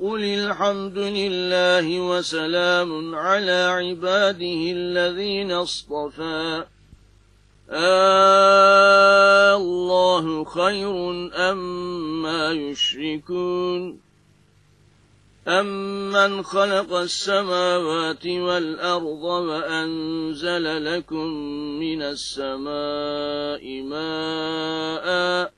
قل الحمد لله وسلام على عباده الذين اصطفى. آه الله خير أما يشركون. أمن خلق السماوات والأرض وأنزل لكم من السماء ماءً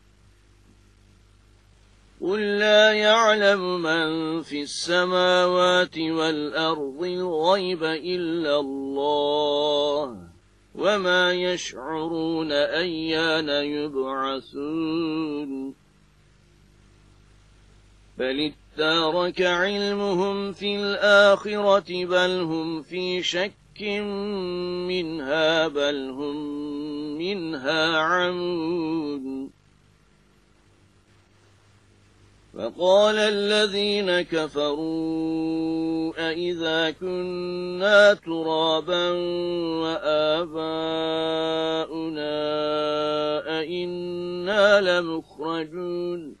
قل لا يعلم من في السماوات والأرض الغيب إلا الله وما يشعرون أيان يبعثون بل اتارك علمهم في الآخرة بل هم في شك منها بل هم منها عمون فقال الذين كفروا أئذا كنا ترابا وآباؤنا أئنا لمخرجون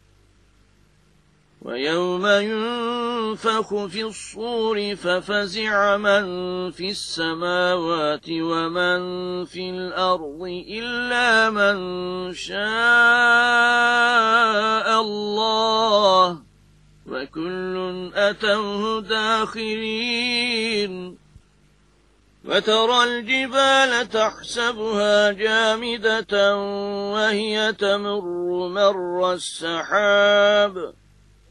ويوم ينفخ في الصور ففزع من في السماوات ومن في الأرض إلا من شاء الله وكل أتوه داخرين وترى الجبال تحسبها جامدة وهي تمر مر السحاب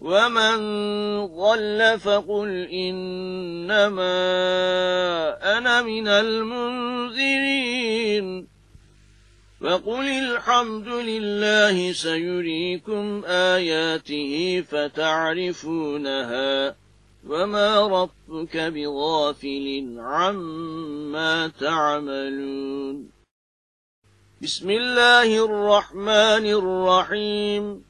ومن ضل فقل إنما أنا من المنذرين فقل الحمد لله سيريكم آياته فتعرفونها وما ربك بغافل عما تعملون بسم الله الرحمن الرحيم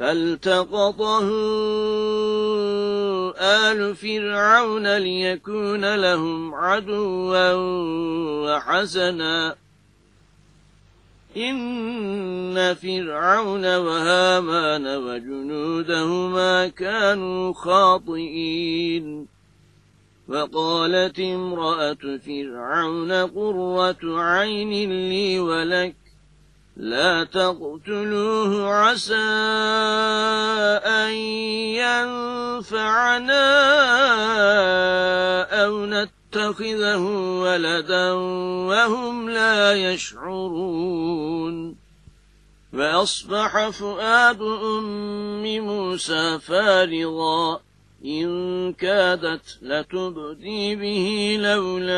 فالتقطه آل فرعون ليكون لهم عدوا وحسنا. إن فرعون وهامان وجنودهما كانوا خاطئين. وقالت امرأة فرعون قرة عين لي ولك لا تقتلوه عسى أن ينفعنا أو نتخذه ولدا وهم لا يشعرون. فأصبح فؤاد أم موسى فارغا. إن كادت لتبدي به لولا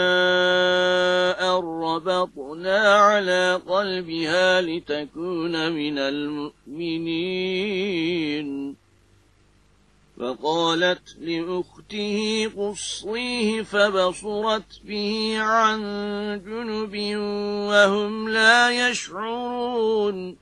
أن ربطنا على قلبها لتكون من المؤمنين. فقالت لأخته قصيه فبصرت به عن جنب وهم لا يشعرون.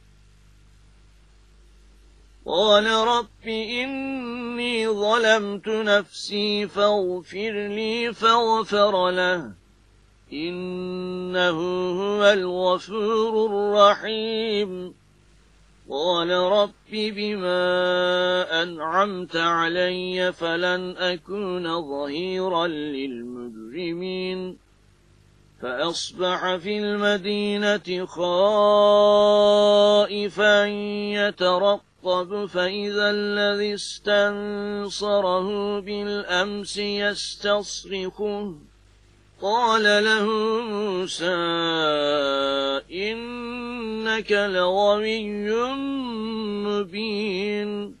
قال رب إني ظلمت نفسي فاغفر لي فاغفر له. إنه هو الغفور الرحيم. قال رب بما أنعمت علي فلن أكون ظهيرا للمجرمين. فأصبح في المدينة خائفا يترقب يرقب فإذا الذي استنصره بالأمس يستصرخه. قال له موسى إنك لغوي مبين.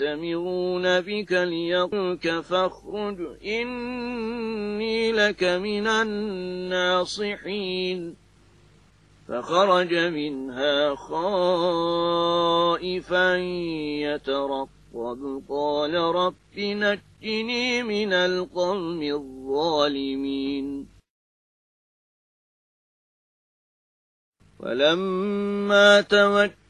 يأتمرون بك ليقوك فاخرج إني لك من الناصحين. فخرج منها خائفا يترقب قال رب نجني من القوم الظالمين. ولما توجه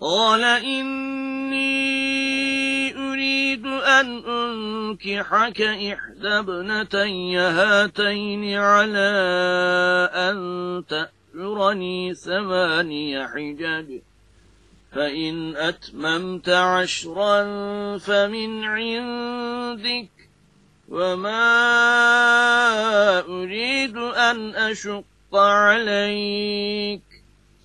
قال إني أريد أن أنكحك إحدى ابنتي هاتين على أن تأجرني ثماني حجج فإن أتممت عشرا فمن عندك وما أريد أن أشق عليك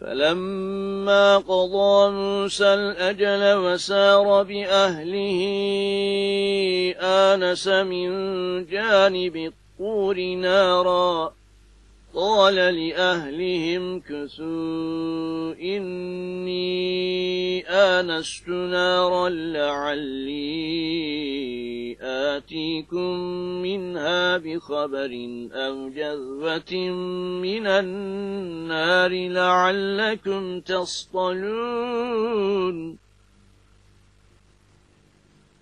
فلما قضى موسى الأجل وسار بأهله آنس من جانب الطور نارا. قال لأهلهم كثوا إني آنست نارا لعلي آتيكم منها بخبر أو جذوة من النار لعلكم تصطلون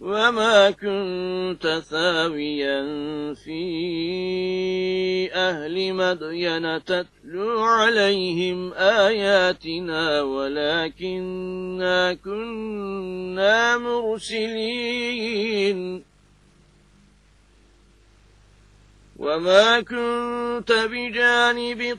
وما كنت ثاويا في أهل مدين تتلو عليهم آياتنا ولكننا كنا مرسلين. وما كنت بجانب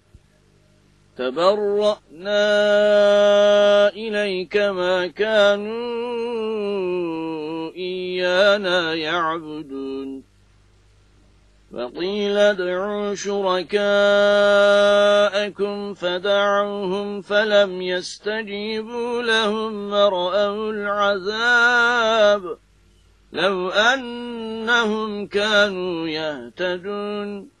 تبرأنا إليك ما كانوا إيانا يعبدون. وقيل ادعوا شركاءكم فدعوهم فلم يستجيبوا لهم ورأوا العذاب. لو أنهم كانوا يهتدون.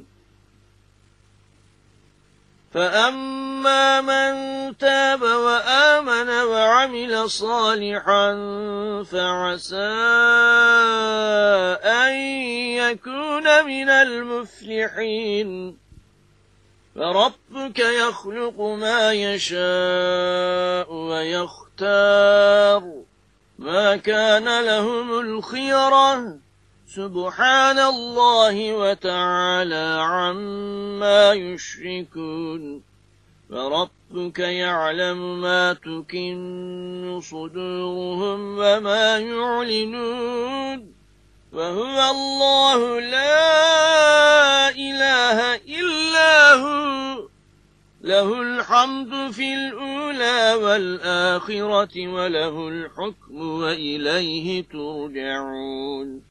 فأما من تاب وآمن وعمل صالحا فعسى أن يكون من المفلحين فربك يخلق ما يشاء ويختار ما كان لهم الخيره سبحان الله وتعالى عما يشركون فربك يعلم ما تكن صدورهم وما يعلنون وهو الله لا إله إلا هو له الحمد في الأولى والآخرة وله الحكم وإليه ترجعون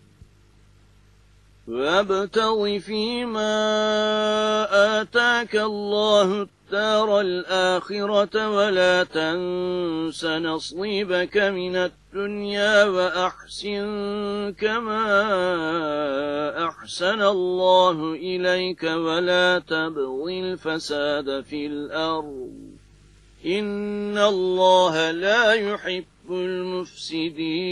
وابتغ فيما آتاك الله الدار الآخرة ولا تنس نصيبك من الدنيا وأحسن كما أحسن الله إليك ولا تبغ الفساد في الأرض. إن الله لا يحب المفسدين.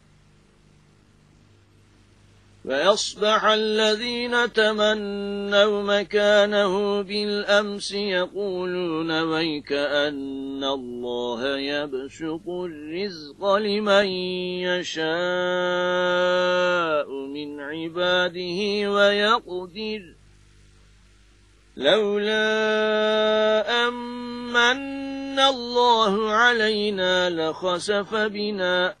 فيصبح الذين تمنوا مكانه بالأمس يقولون ويك أن الله يبسط الرزق لمن يشاء من عباده ويقدر لولا أمن الله علينا لخسف بنا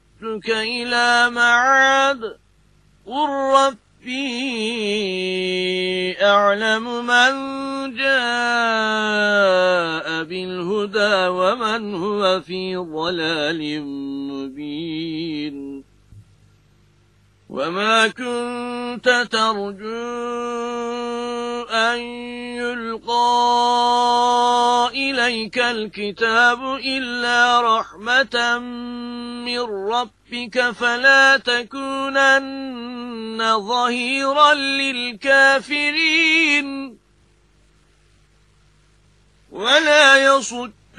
لراتك إلى معاد قل رب ربي أعلم من جاء بالهدى ومن هو في ضلال مبين وما كنت ترجو أن يلقى إليك الكتاب إلا رحمة من ربك فلا تكونن ظهيرا للكافرين. ولا يصد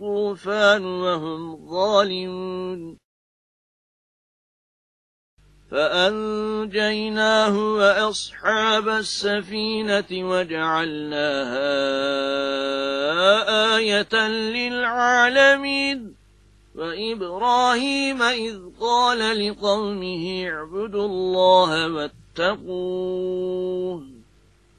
الطوفان وهم ظالمون. فأنجيناه وأصحاب السفينة وجعلناها آية للعالمين. وإبراهيم إذ قال لقومه اعبدوا الله واتقوه.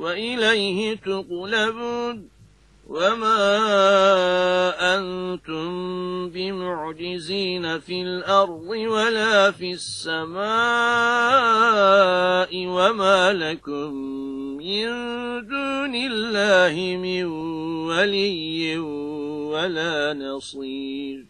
وإليه تقلبون وما أنتم بمعجزين في الأرض ولا في السماء وما لكم من دون الله من ولي ولا نصير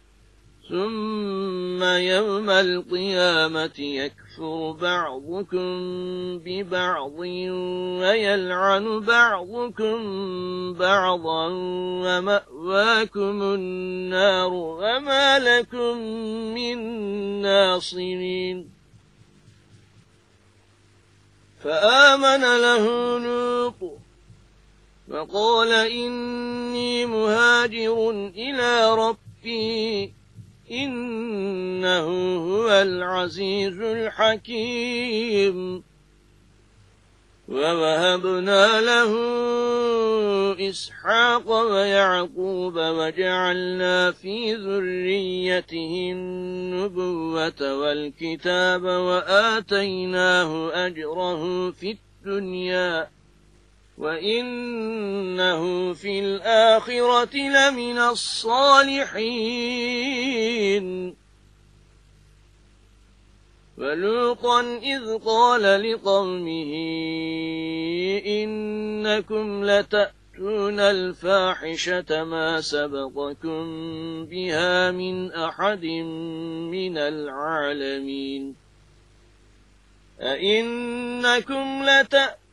ثم يوم القيامة يكفر بعضكم ببعض ويلعن بعضكم بعضا ومأواكم النار وما لكم من ناصرين. فآمن له نوط وقال إني مهاجر إلى ربي إنه هو العزيز الحكيم. ووهبنا له إسحاق ويعقوب وجعلنا في ذريته النبوة والكتاب وآتيناه أجره في الدنيا. وإنه في الآخرة لمن الصالحين ولوطا إذ قال لقومه إنكم لتأتون الفاحشة ما سبقكم بها من أحد من العالمين أئنكم لتأتون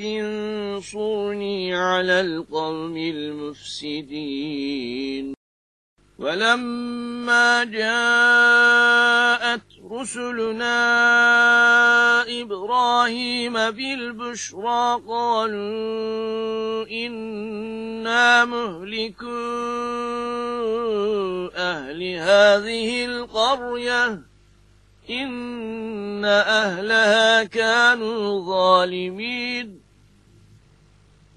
انصرني على القوم المفسدين. ولما جاءت رسلنا إبراهيم بالبشرى قالوا إنا مهلكو أهل هذه القرية إن أهلها كانوا ظالمين.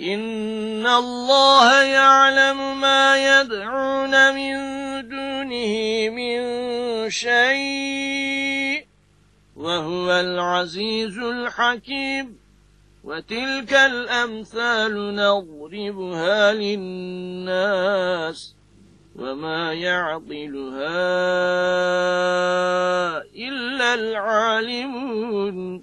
إن الله يعلم ما يدعون من دونه من شيء وهو العزيز الحكيم وتلك الأمثال نضربها للناس وما يعقلها إلا العالمون